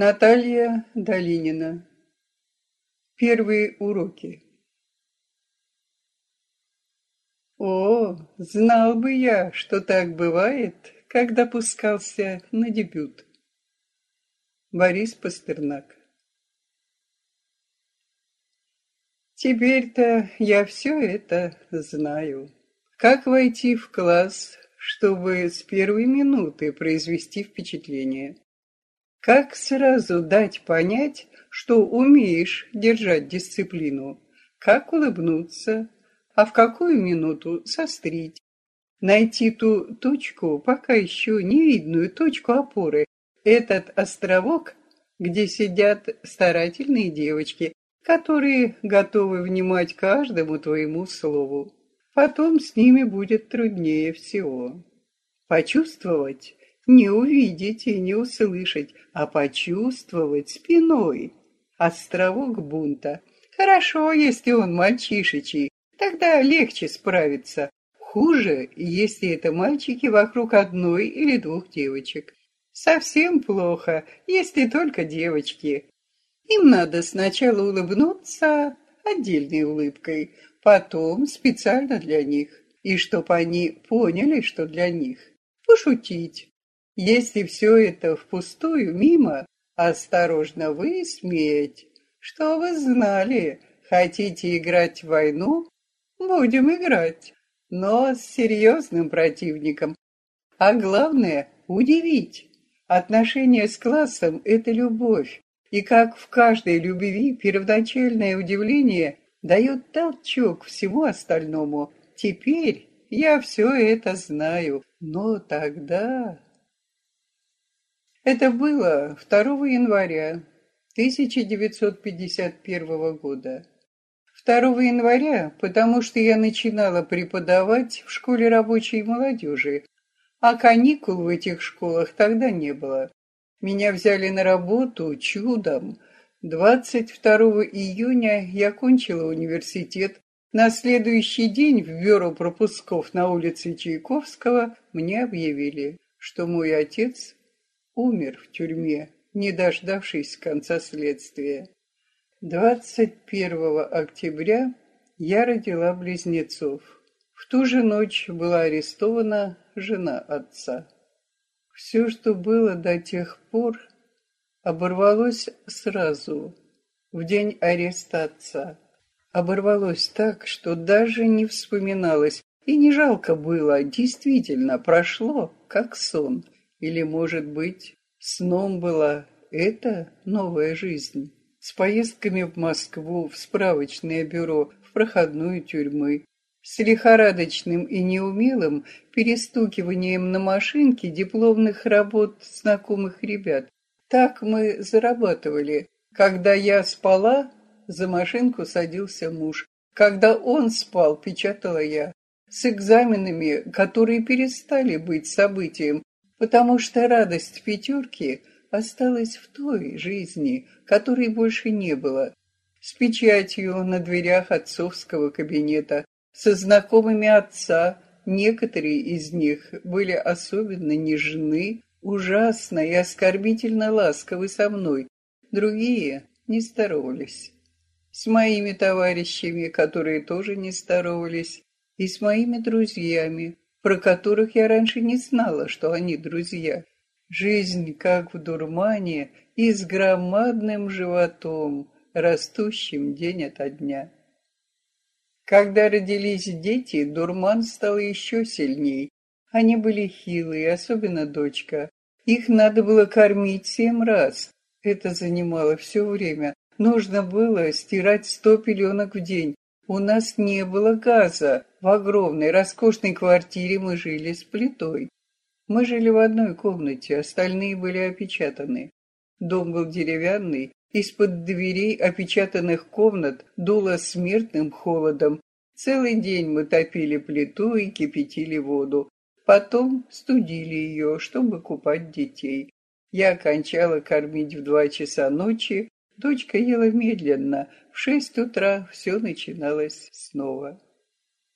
Наталья Долинина. Первые уроки. О, знал бы я, что так бывает, когда пускался на дебют. Борис Пастернак. Теперь-то я все это знаю. Как войти в класс, чтобы с первой минуты произвести впечатление? Как сразу дать понять, что умеешь держать дисциплину? Как улыбнуться? А в какую минуту сострить? Найти ту точку, пока еще не видную точку опоры, этот островок, где сидят старательные девочки, которые готовы внимать каждому твоему слову. Потом с ними будет труднее всего. Почувствовать не увидеть и не услышать, а почувствовать спиной. Островок бунта. Хорошо, если он мальчишечий, тогда легче справиться. Хуже, если это мальчики вокруг одной или двух девочек. Совсем плохо, если только девочки. Им надо сначала улыбнуться отдельной улыбкой, потом специально для них, и чтоб они поняли, что для них. Пошутить, если все это впустую, мимо, осторожно высмеять, что вы знали, хотите играть в войну? Будем играть, но с серьезным противником. А главное – удивить. Отношения с классом – это любовь. И как в каждой любви первоначальное удивление дает толчок всему остальному. Теперь я все это знаю, но тогда... Это было 2 января 1951 года. 2 января, потому что я начинала преподавать в школе рабочей молодежи, а каникул в этих школах тогда не было. Меня взяли на работу чудом. 22 июня я кончила университет. На следующий день в бюро пропусков на улице Чайковского мне объявили, что мой отец умер в тюрьме, не дождавшись конца следствия. 21 октября я родила близнецов. В ту же ночь была арестована жена отца. Все, что было до тех пор, оборвалось сразу, в день ареста отца. Оборвалось так, что даже не вспоминалось, и не жалко было, действительно прошло, как сон — или, может быть, сном была эта новая жизнь? С поездками в Москву, в справочное бюро, в проходную тюрьмы, с лихорадочным и неумелым перестукиванием на машинке дипломных работ знакомых ребят. Так мы зарабатывали. Когда я спала, за машинку садился муж. Когда он спал, печатала я. С экзаменами, которые перестали быть событием, потому что радость пятерки осталась в той жизни, которой больше не было, с печатью на дверях отцовского кабинета, со знакомыми отца, некоторые из них были особенно нежны, ужасно и оскорбительно ласковы со мной, другие не здоровались. С моими товарищами, которые тоже не здоровались, и с моими друзьями, про которых я раньше не знала, что они друзья. Жизнь как в дурмане и с громадным животом, растущим день ото дня. Когда родились дети, дурман стал еще сильней. Они были хилые, особенно дочка. Их надо было кормить семь раз. Это занимало все время. Нужно было стирать сто пеленок в день, у нас не было газа. В огромной, роскошной квартире мы жили с плитой. Мы жили в одной комнате, остальные были опечатаны. Дом был деревянный, из-под дверей опечатанных комнат дуло смертным холодом. Целый день мы топили плиту и кипятили воду. Потом студили ее, чтобы купать детей. Я окончала кормить в два часа ночи, Дочка ела медленно. В шесть утра все начиналось снова.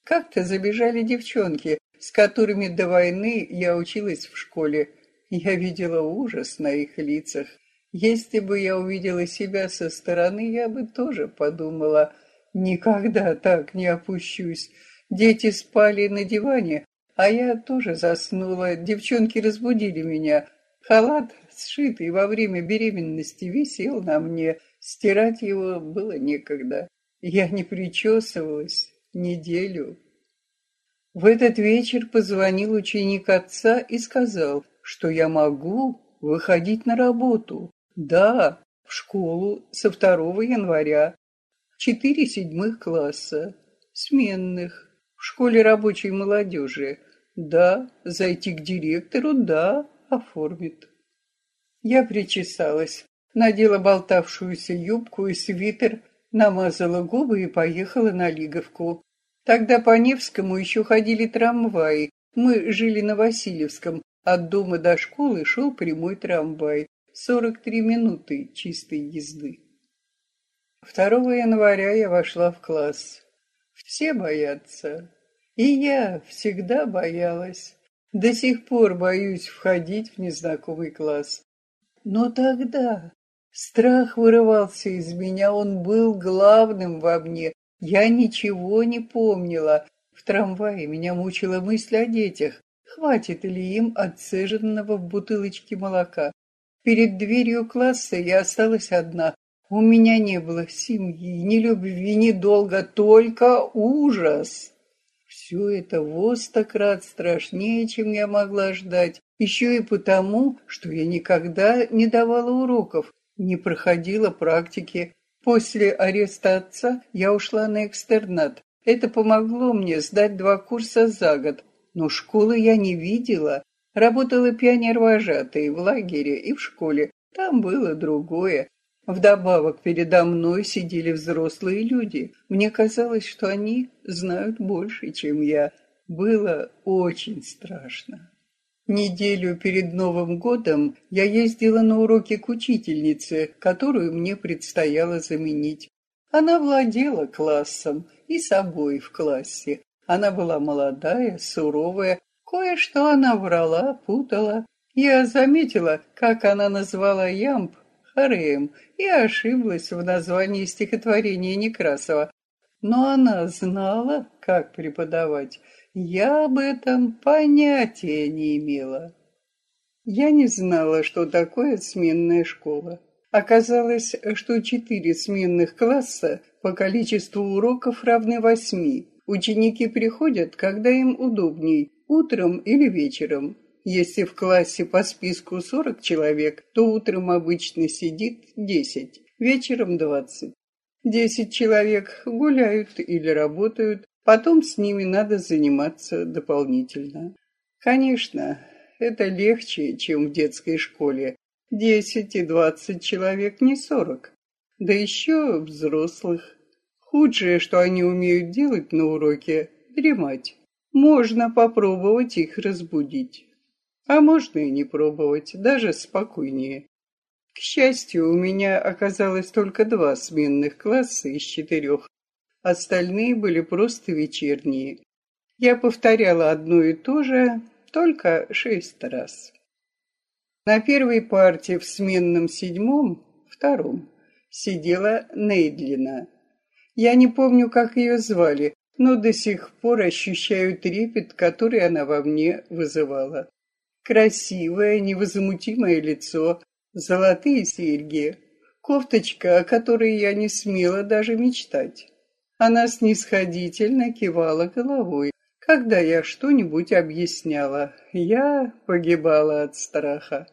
Как-то забежали девчонки, с которыми до войны я училась в школе. Я видела ужас на их лицах. Если бы я увидела себя со стороны, я бы тоже подумала, никогда так не опущусь. Дети спали на диване, а я тоже заснула. Девчонки разбудили меня. Халат, сшитый во время беременности, висел на мне. Стирать его было некогда. Я не причесывалась неделю. В этот вечер позвонил ученик отца и сказал, что я могу выходить на работу. Да, в школу со 2 января. Четыре седьмых класса, сменных, в школе рабочей молодежи. Да, зайти к директору, да, оформит. Я причесалась, надела болтавшуюся юбку и свитер, намазала губы и поехала на Лиговку. Тогда по Невскому еще ходили трамваи. Мы жили на Васильевском. От дома до школы шел прямой трамвай. 43 минуты чистой езды. 2 января я вошла в класс. Все боятся. И я всегда боялась. До сих пор боюсь входить в незнакомый класс. Но тогда страх вырывался из меня, он был главным во мне. Я ничего не помнила. В трамвае меня мучила мысль о детях. Хватит ли им отцеженного в бутылочке молока? Перед дверью класса я осталась одна. У меня не было семьи, ни любви, ни долга, только ужас. Все это во страшнее, чем я могла ждать. Еще и потому, что я никогда не давала уроков, не проходила практики. После ареста отца я ушла на экстернат. Это помогло мне сдать два курса за год. Но школы я не видела, Работала пионер-вожатой в лагере и в школе. Там было другое. Вдобавок передо мной сидели взрослые люди. Мне казалось, что они знают больше, чем я. Было очень страшно. Неделю перед Новым годом я ездила на уроки к учительнице, которую мне предстояло заменить. Она владела классом и собой в классе. Она была молодая, суровая, Кое-что она врала, путала. Я заметила, как она назвала ямб Хареем и ошиблась в названии стихотворения Некрасова. Но она знала, как преподавать. Я об этом понятия не имела. Я не знала, что такое сменная школа. Оказалось, что четыре сменных класса по количеству уроков равны восьми. Ученики приходят, когда им удобней, утром или вечером. Если в классе по списку 40 человек, то утром обычно сидит 10, вечером 20. 10 человек гуляют или работают, потом с ними надо заниматься дополнительно. Конечно, это легче, чем в детской школе. 10 и 20 человек не 40. Да еще взрослых. Худшее, что они умеют делать на уроке – дремать. Можно попробовать их разбудить. А можно и не пробовать, даже спокойнее. К счастью, у меня оказалось только два сменных класса из четырех. Остальные были просто вечерние. Я повторяла одно и то же, только шесть раз. На первой партии в сменном седьмом, втором, сидела Нейдлина. Я не помню, как ее звали, но до сих пор ощущаю трепет, который она во мне вызывала. Красивое, невозмутимое лицо, золотые серьги, кофточка, о которой я не смела даже мечтать. Она снисходительно кивала головой, когда я что-нибудь объясняла. Я погибала от страха.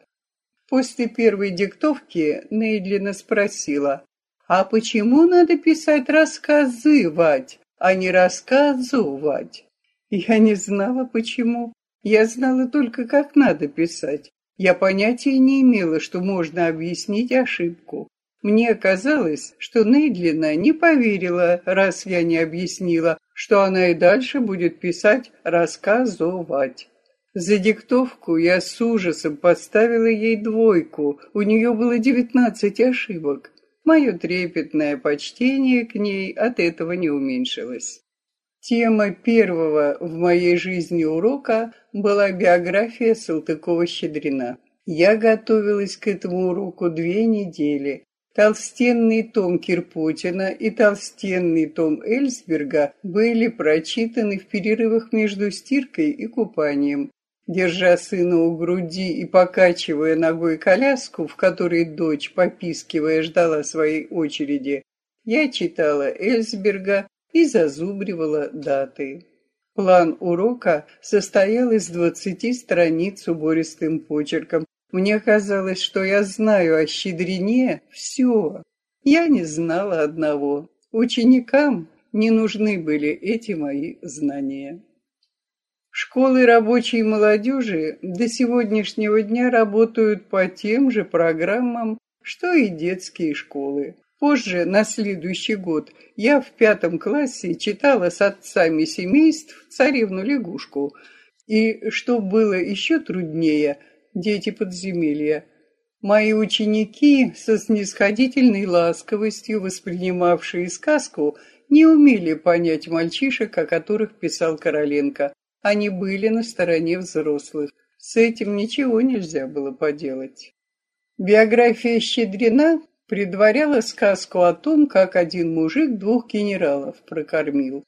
После первой диктовки Нейдлина спросила, «А почему надо писать рассказы, Вать? а не рассказывать. Я не знала, почему. Я знала только, как надо писать. Я понятия не имела, что можно объяснить ошибку. Мне казалось, что Нейдлина не поверила, раз я не объяснила, что она и дальше будет писать «рассказывать». За диктовку я с ужасом поставила ей двойку, у нее было девятнадцать ошибок. Мое трепетное почтение к ней от этого не уменьшилось. Тема первого в моей жизни урока была биография Салтыкова-Щедрина. Я готовилась к этому уроку две недели. Толстенный том Кирпутина и толстенный том Эльсберга были прочитаны в перерывах между стиркой и купанием. Держа сына у груди и покачивая ногой коляску, в которой дочь, попискивая, ждала своей очереди, я читала Эльсберга и зазубривала даты. План урока состоял из двадцати страниц убористым почерком, мне казалось, что я знаю о щедрине все. Я не знала одного. Ученикам не нужны были эти мои знания. Школы рабочей молодежи до сегодняшнего дня работают по тем же программам, что и детские школы. Позже, на следующий год, я в пятом классе читала с отцами семейств «Царевну-лягушку», и, что было еще труднее – дети подземелья. Мои ученики, со снисходительной ласковостью воспринимавшие сказку, не умели понять мальчишек, о которых писал Короленко. Они были на стороне взрослых. С этим ничего нельзя было поделать. Биография Щедрина предваряла сказку о том, как один мужик двух генералов прокормил.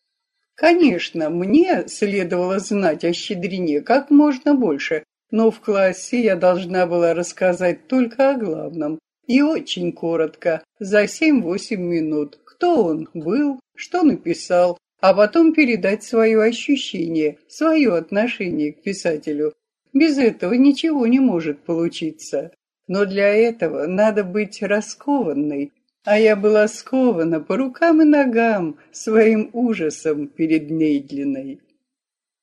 Конечно, мне следовало знать о Щедрине как можно больше, но в классе я должна была рассказать только о главном. И очень коротко, за семь-восемь минут, кто он был, что написал, а потом передать свое ощущение, свое отношение к писателю. Без этого ничего не может получиться. Но для этого надо быть раскованной, а я была скована по рукам и ногам своим ужасом перед Нейдлиной.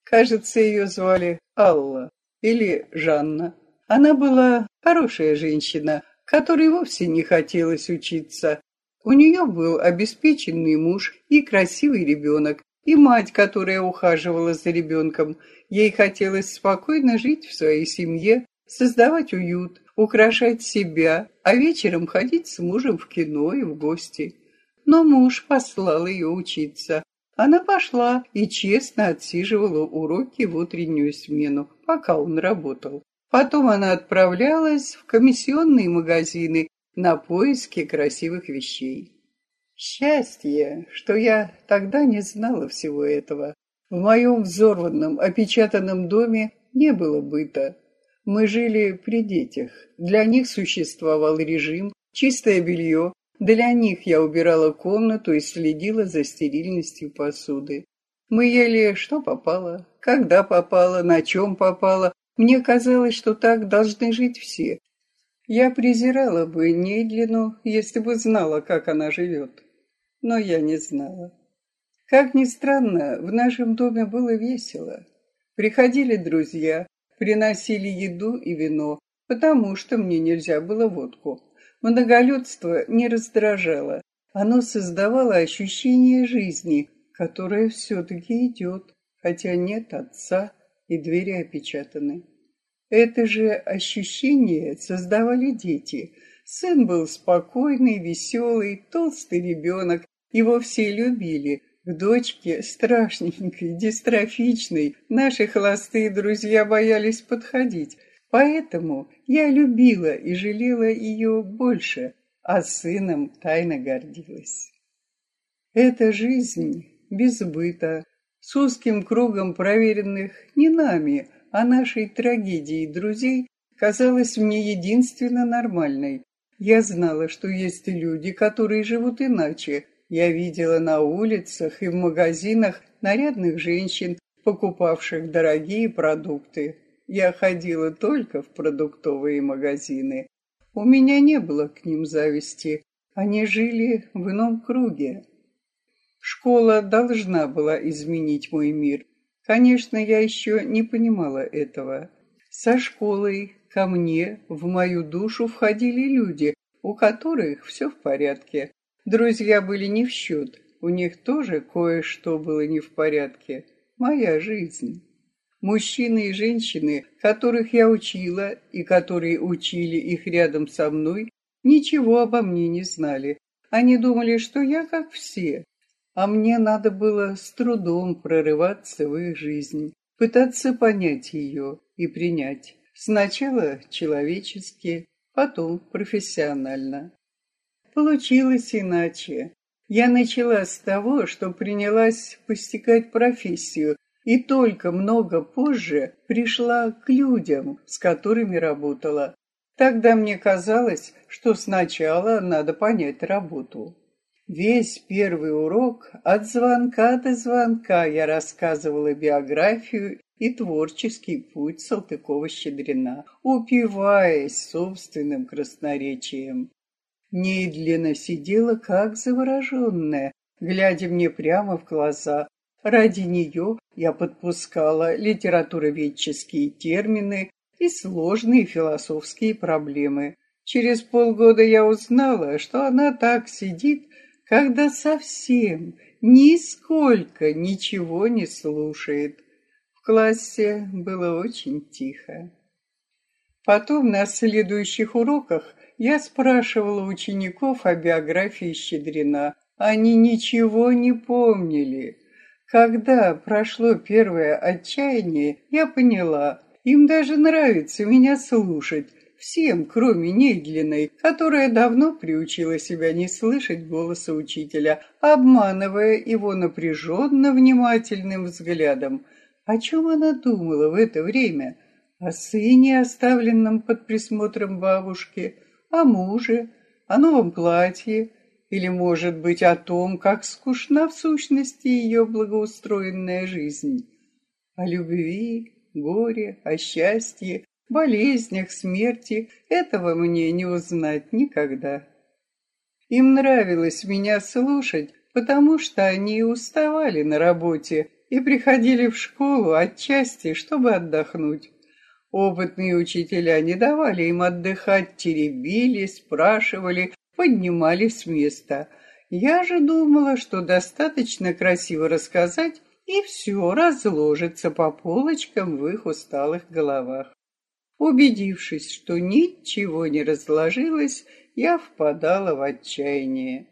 Кажется, ее звали Алла или Жанна. Она была хорошая женщина, которой вовсе не хотелось учиться. У нее был обеспеченный муж и красивый ребенок, и мать, которая ухаживала за ребенком. Ей хотелось спокойно жить в своей семье, создавать уют, украшать себя, а вечером ходить с мужем в кино и в гости. Но муж послал ее учиться. Она пошла и честно отсиживала уроки в утреннюю смену, пока он работал. Потом она отправлялась в комиссионные магазины на поиски красивых вещей. Счастье, что я тогда не знала всего этого. В моем взорванном, опечатанном доме не было быта. Мы жили при детях. Для них существовал режим, чистое белье. Для них я убирала комнату и следила за стерильностью посуды. Мы ели что попало, когда попало, на чем попало. Мне казалось, что так должны жить все. Я презирала бы Нейдлину, если бы знала, как она живет. Но я не знала. Как ни странно, в нашем доме было весело. Приходили друзья, приносили еду и вино, потому что мне нельзя было водку. Многолюдство не раздражало. Оно создавало ощущение жизни, которая все-таки идет, хотя нет отца и двери опечатаны. Это же ощущение создавали дети. Сын был спокойный, веселый, толстый ребенок, его все любили. К дочке, страшненькой, дистрофичной, наши холостые друзья боялись подходить. Поэтому я любила и жалела ее больше, а сыном тайно гордилась. Эта жизнь без быта, с узким кругом проверенных не нами, а нашей трагедией друзей, казалась мне единственно нормальной. Я знала, что есть люди, которые живут иначе. Я видела на улицах и в магазинах нарядных женщин, покупавших дорогие продукты. Я ходила только в продуктовые магазины. У меня не было к ним зависти. Они жили в ином круге. Школа должна была изменить мой мир. Конечно, я еще не понимала этого. Со школой ко мне, в мою душу входили люди, у которых все в порядке. Друзья были не в счет, у них тоже кое-что было не в порядке. Моя жизнь. Мужчины и женщины, которых я учила и которые учили их рядом со мной, ничего обо мне не знали. Они думали, что я как все, а мне надо было с трудом прорываться в их жизнь, пытаться понять ее и принять. Сначала человечески, потом профессионально. Получилось иначе. Я начала с того, что принялась постигать профессию, и только много позже пришла к людям, с которыми работала. Тогда мне казалось, что сначала надо понять работу. Весь первый урок от звонка до звонка я рассказывала биографию и творческий путь Салтыкова-Щедрина, упиваясь собственным красноречием. Недлина сидела как завороженная, глядя мне прямо в глаза. Ради нее я подпускала литературоведческие термины и сложные философские проблемы. Через полгода я узнала, что она так сидит, когда совсем нисколько ничего не слушает. В классе было очень тихо. Потом на следующих уроках я спрашивала учеников о биографии Щедрина. Они ничего не помнили. Когда прошло первое отчаяние, я поняла, им даже нравится меня слушать, всем, кроме Недлиной, которая давно приучила себя не слышать голоса учителя, обманывая его напряженно внимательным взглядом. О чем она думала в это время? О сыне, оставленном под присмотром бабушки – о муже, о новом платье или, может быть, о том, как скучна в сущности ее благоустроенная жизнь, о любви, горе, о счастье, болезнях, смерти этого мне не узнать никогда. Им нравилось меня слушать, потому что они уставали на работе и приходили в школу отчасти, чтобы отдохнуть. Опытные учителя не давали им отдыхать, теребили, спрашивали, поднимали с места. Я же думала, что достаточно красиво рассказать, и все разложится по полочкам в их усталых головах. Убедившись, что ничего не разложилось, я впадала в отчаяние.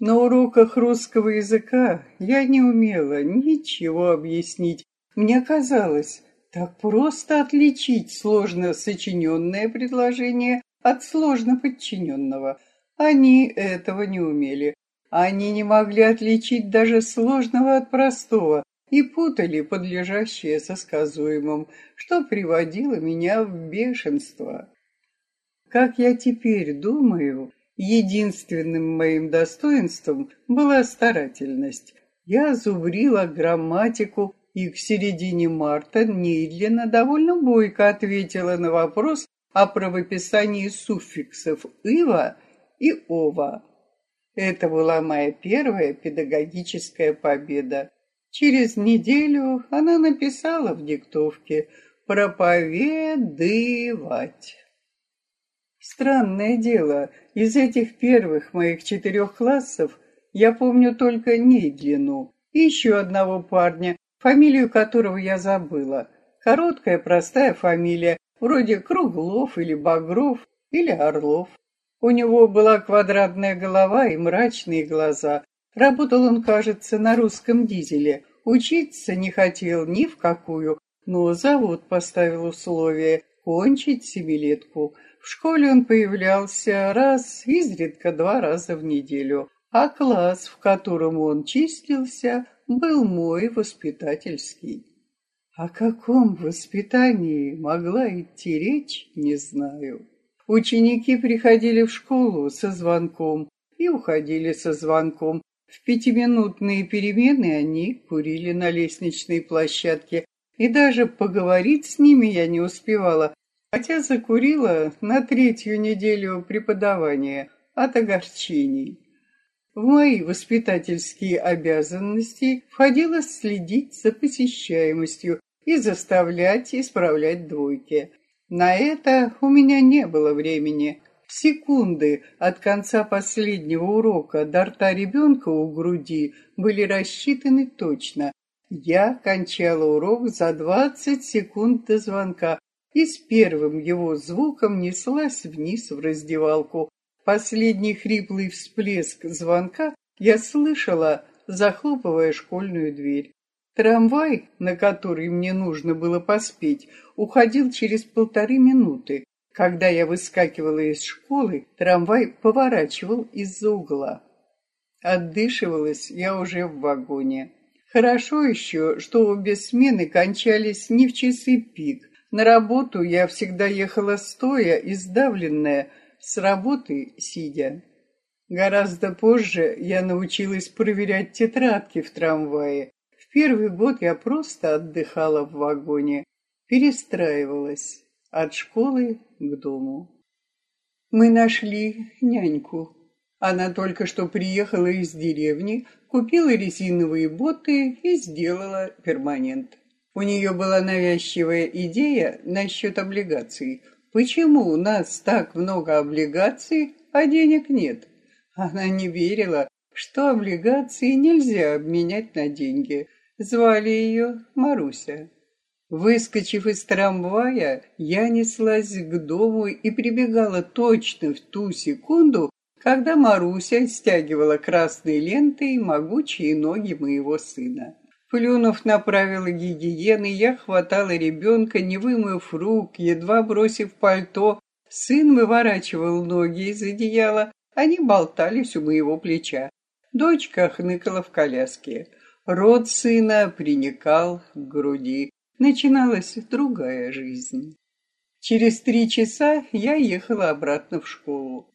На уроках русского языка я не умела ничего объяснить. Мне казалось, так просто отличить сложно сочиненное предложение от сложно подчиненного. Они этого не умели. Они не могли отличить даже сложного от простого и путали подлежащее со сказуемым, что приводило меня в бешенство. Как я теперь думаю, единственным моим достоинством была старательность. Я зубрила грамматику и к середине марта Нейдлина довольно бойко ответила на вопрос о правописании суффиксов «ива» и «ова». Это была моя первая педагогическая победа. Через неделю она написала в диктовке «проповедывать». Странное дело, из этих первых моих четырех классов я помню только Нейдлину и еще одного парня, фамилию которого я забыла. Короткая, простая фамилия, вроде Круглов или Багров или Орлов. У него была квадратная голова и мрачные глаза. Работал он, кажется, на русском дизеле. Учиться не хотел ни в какую, но завод поставил условие кончить семилетку. В школе он появлялся раз, изредка два раза в неделю, а класс, в котором он числился, был мой воспитательский. О каком воспитании могла идти речь, не знаю. Ученики приходили в школу со звонком и уходили со звонком. В пятиминутные перемены они курили на лестничной площадке, и даже поговорить с ними я не успевала, хотя закурила на третью неделю преподавания от огорчений. В мои воспитательские обязанности входило следить за посещаемостью и заставлять исправлять двойки. На это у меня не было времени. Секунды от конца последнего урока до рта ребенка у груди были рассчитаны точно. Я кончала урок за 20 секунд до звонка и с первым его звуком неслась вниз в раздевалку, Последний хриплый всплеск звонка я слышала, захлопывая школьную дверь. Трамвай, на который мне нужно было поспеть, уходил через полторы минуты. Когда я выскакивала из школы, трамвай поворачивал из-за угла. Отдышивалась я уже в вагоне. Хорошо еще, что обе смены кончались не в часы пик. На работу я всегда ехала стоя и сдавленная, с работы сидя. Гораздо позже я научилась проверять тетрадки в трамвае. Первый год я просто отдыхала в вагоне, перестраивалась от школы к дому. Мы нашли няньку. Она только что приехала из деревни, купила резиновые боты и сделала перманент. У нее была навязчивая идея насчет облигаций. Почему у нас так много облигаций, а денег нет? Она не верила, что облигации нельзя обменять на деньги. Звали ее Маруся. Выскочив из трамвая, я неслась к дому и прибегала точно в ту секунду, когда Маруся стягивала красной лентой могучие ноги моего сына. Плюнув на правила гигиены, я хватала ребенка, не вымыв рук, едва бросив пальто. Сын выворачивал ноги из одеяла, они болтались у моего плеча. Дочка хныкала в коляске. Рот сына приникал к груди. Начиналась другая жизнь. Через три часа я ехала обратно в школу.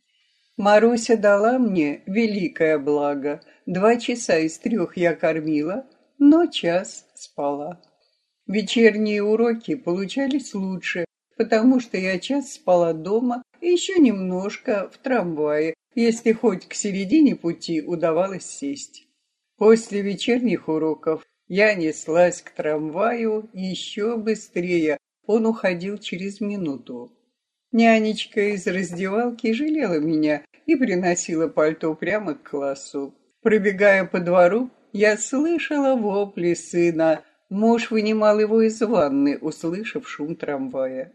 Маруся дала мне великое благо. Два часа из трех я кормила, но час спала. Вечерние уроки получались лучше, потому что я час спала дома и еще немножко в трамвае, если хоть к середине пути удавалось сесть. После вечерних уроков я неслась к трамваю еще быстрее, он уходил через минуту. Нянечка из раздевалки жалела меня и приносила пальто прямо к классу. Пробегая по двору, я слышала вопли сына. Муж вынимал его из ванны, услышав шум трамвая.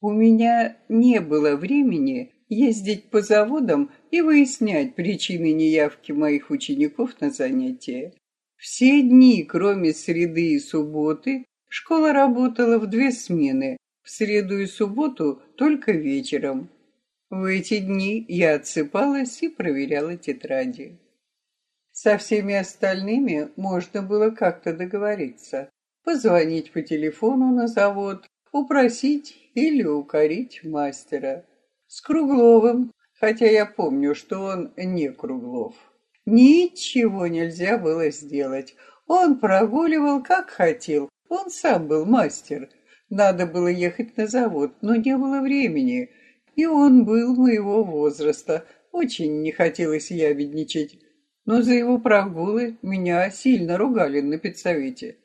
У меня не было времени ездить по заводам и выяснять причины неявки моих учеников на занятия. Все дни, кроме среды и субботы, школа работала в две смены, в среду и субботу только вечером. В эти дни я отсыпалась и проверяла тетради. Со всеми остальными можно было как-то договориться. Позвонить по телефону на завод, упросить или укорить мастера с Кругловым, хотя я помню, что он не Круглов. Ничего нельзя было сделать. Он прогуливал, как хотел. Он сам был мастер. Надо было ехать на завод, но не было времени. И он был моего возраста. Очень не хотелось ябедничать. Но за его прогулы меня сильно ругали на педсовете.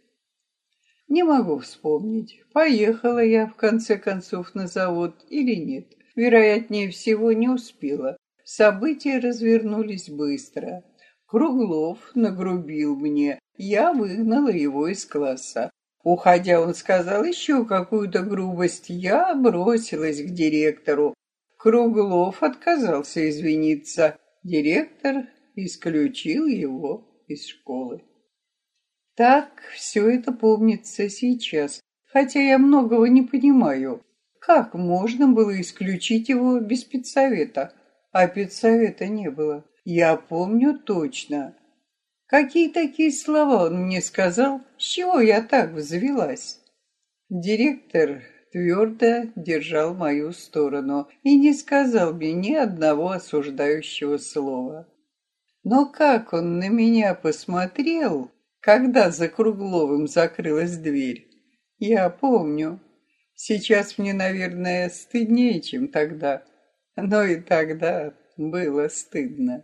Не могу вспомнить, поехала я в конце концов на завод или нет вероятнее всего, не успела. События развернулись быстро. Круглов нагрубил мне, я выгнала его из класса. Уходя, он сказал еще какую-то грубость. Я бросилась к директору. Круглов отказался извиниться. Директор исключил его из школы. Так все это помнится сейчас, хотя я многого не понимаю. Как можно было исключить его без педсовета? А педсовета не было. Я помню точно. Какие такие слова он мне сказал? С чего я так взвелась? Директор твердо держал мою сторону и не сказал мне ни одного осуждающего слова. Но как он на меня посмотрел, когда за Кругловым закрылась дверь, я помню. Сейчас мне, наверное, стыднее, чем тогда. Но и тогда было стыдно.